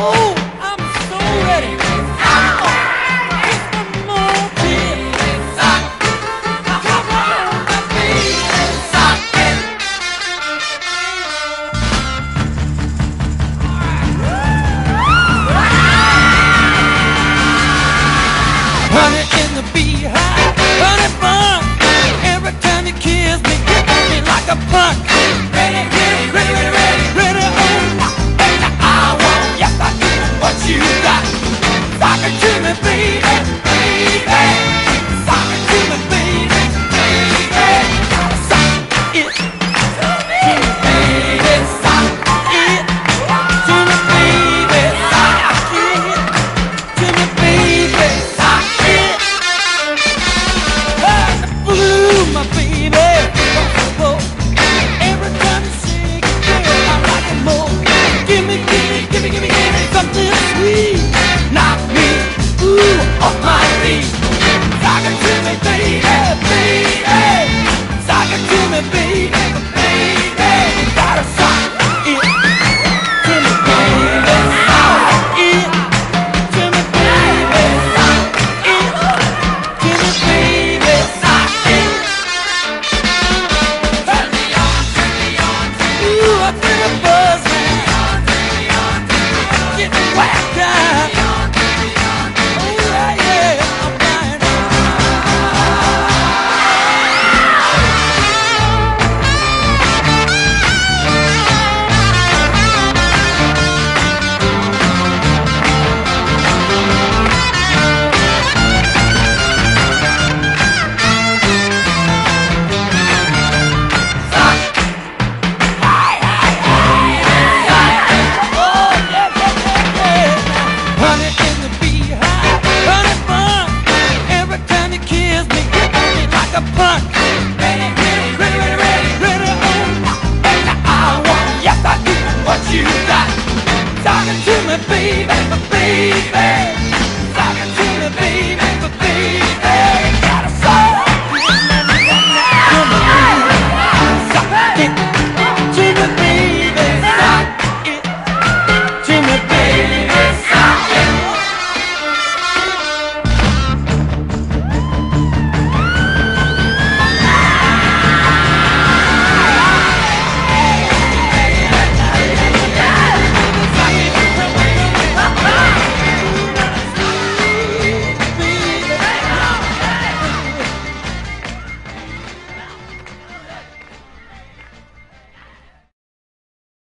Oh! give me, give me, give me, give me something sweet. punk. Ready, ready, ready, ready, ready, ready, oh. And I want, yes, I do what you got. To me, baby, baby. Talking to me, baby.